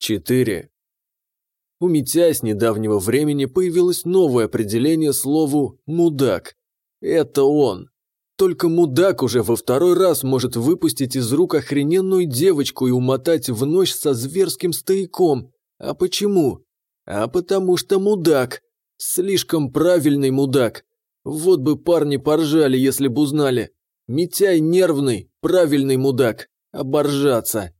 4. У Митя с недавнего времени появилось новое определение слову «мудак». Это он. Только мудак уже во второй раз может выпустить из рук охрененную девочку и умотать в ночь со зверским стояком. А почему? А потому что мудак. Слишком правильный мудак. Вот бы парни поржали, если бы узнали. Митяй нервный, правильный мудак. Оборжаться.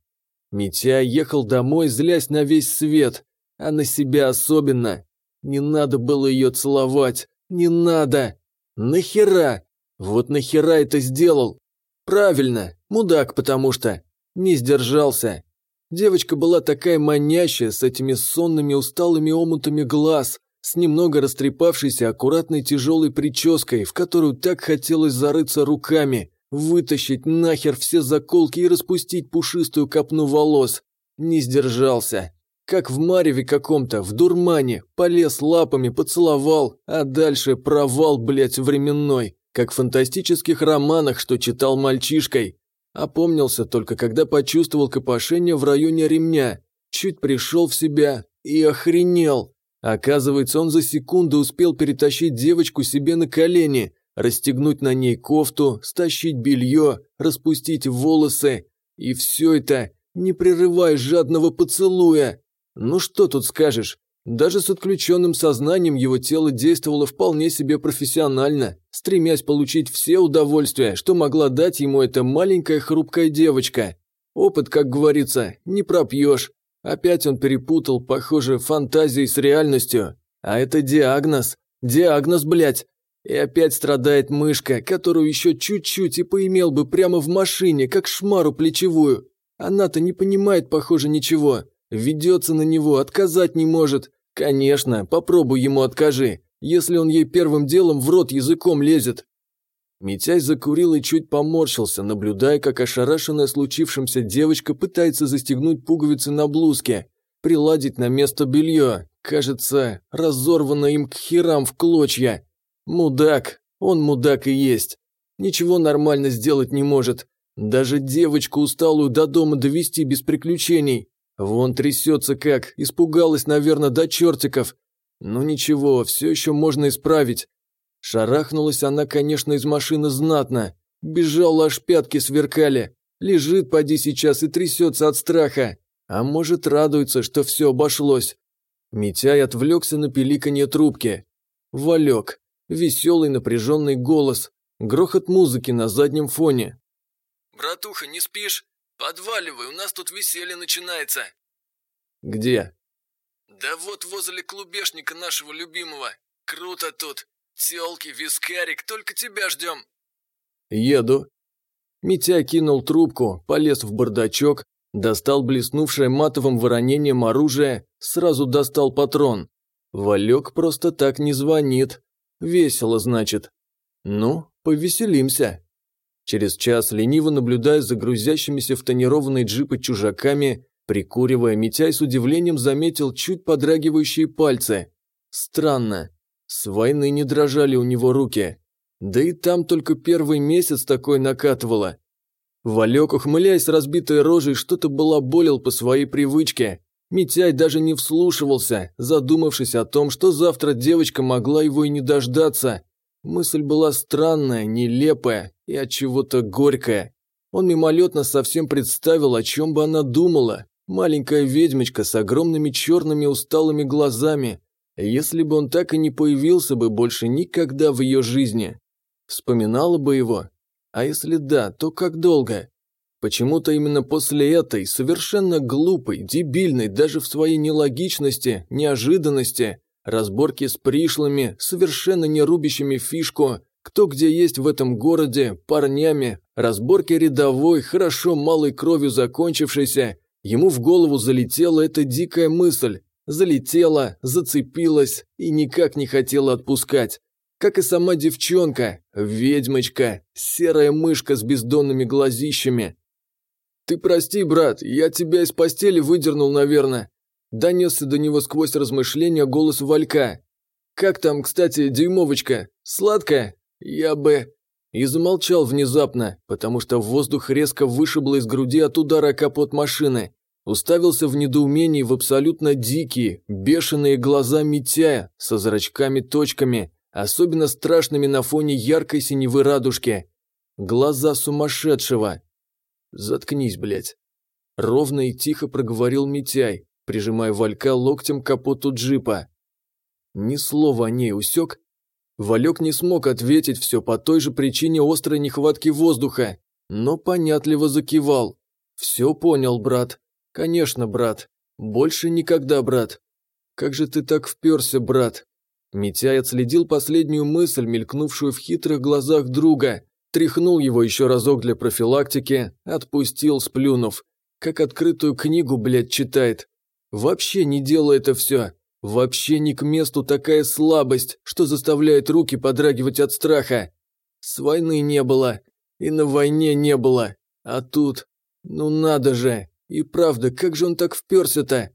Митяй ехал домой, злясь на весь свет, а на себя особенно. Не надо было ее целовать. Не надо. Нахера? Вот нахера это сделал? Правильно, мудак потому что. Не сдержался. Девочка была такая манящая, с этими сонными усталыми омутами глаз, с немного растрепавшейся аккуратной тяжелой прической, в которую так хотелось зарыться руками, вытащить нахер все заколки и распустить пушистую копну волос. Не сдержался. Как в мареве каком-то, в дурмане, полез лапами, поцеловал, а дальше провал, блядь, временной как в фантастических романах, что читал мальчишкой. Опомнился только, когда почувствовал копошение в районе ремня, чуть пришел в себя и охренел. Оказывается, он за секунду успел перетащить девочку себе на колени, расстегнуть на ней кофту, стащить белье, распустить волосы. И все это, не прерывая жадного поцелуя. Ну что тут скажешь, даже с отключенным сознанием его тело действовало вполне себе профессионально, стремясь получить все удовольствия, что могла дать ему эта маленькая хрупкая девочка. Опыт, как говорится, не пропьешь. Опять он перепутал, похоже, фантазии с реальностью. А это диагноз. Диагноз, блядь. И опять страдает мышка, которую еще чуть-чуть и поимел бы прямо в машине, как шмару плечевую. Она-то не понимает, похоже, ничего. Ведется на него, отказать не может. Конечно, попробуй ему откажи, если он ей первым делом в рот языком лезет. Митяй закурил и чуть поморщился, наблюдая, как ошарашенная случившимся девочка пытается застегнуть пуговицы на блузке, приладить на место белье. Кажется, разорвано им к херам в клочья. Мудак, он мудак и есть. Ничего нормально сделать не может. Даже девочку усталую до дома довести без приключений. Вон трясется как, испугалась, наверное, до чертиков. Ну ничего, все еще можно исправить. Шарахнулась она, конечно, из машины знатно. Бежала, аж пятки сверкали. Лежит, поди сейчас, и трясется от страха. А может, радуется, что все обошлось. Митяй отвлекся на пиликанье трубки. Валек. Веселый напряженный голос. Грохот музыки на заднем фоне. «Братуха, не спишь? Подваливай, у нас тут веселье начинается». «Где?» «Да вот возле клубешника нашего любимого. Круто тут. Тёлки, вискарик, только тебя ждем». «Еду». Митя кинул трубку, полез в бардачок, достал блеснувшее матовым воронением оружие, сразу достал патрон. Валек просто так не звонит. Весело, значит. Ну, повеселимся. Через час, лениво наблюдая за грузящимися в тонированные джипы чужаками, прикуривая, Митяй с удивлением заметил чуть подрагивающие пальцы. Странно. С войны не дрожали у него руки. Да и там только первый месяц такой накатывало. Валек, ухмыляясь разбитой рожей, что-то балаболил по своей привычке. Митяй даже не вслушивался, задумавшись о том, что завтра девочка могла его и не дождаться. Мысль была странная, нелепая и от чего-то горькая. Он мимолетно совсем представил, о чем бы она думала. Маленькая ведьмочка с огромными черными усталыми глазами. Если бы он так и не появился бы больше никогда в ее жизни. Вспоминала бы его. А если да, то как долго? Почему-то именно после этой, совершенно глупой, дебильной, даже в своей нелогичности, неожиданности, разборки с пришлыми, совершенно не рубящими фишку, кто где есть в этом городе, парнями, разборки рядовой, хорошо малой кровью закончившейся, ему в голову залетела эта дикая мысль. Залетела, зацепилась и никак не хотела отпускать. Как и сама девчонка, ведьмочка, серая мышка с бездонными глазищами. «Ты прости, брат, я тебя из постели выдернул, наверное», Донесся до него сквозь размышления голос Валька. «Как там, кстати, дюймовочка? Сладкая? Я бы...» И замолчал внезапно, потому что воздух резко вышибло из груди от удара капот машины. Уставился в недоумении в абсолютно дикие, бешеные глаза Митяя со зрачками-точками, особенно страшными на фоне яркой синевы радужки. Глаза сумасшедшего. «Заткнись, блядь!» Ровно и тихо проговорил Митяй, прижимая Валька локтем к капоту джипа. Ни слова о ней усек. Валек не смог ответить все по той же причине острой нехватки воздуха, но понятливо закивал. «Все понял, брат. Конечно, брат. Больше никогда, брат. Как же ты так вперся, брат?» Митяй отследил последнюю мысль, мелькнувшую в хитрых глазах друга, тряхнул его еще разок для профилактики, отпустил, сплюнув. Как открытую книгу, блядь, читает. Вообще не делай это все. Вообще не к месту такая слабость, что заставляет руки подрагивать от страха. С войны не было, и на войне не было. А тут, ну надо же, и правда, как же он так вперся-то?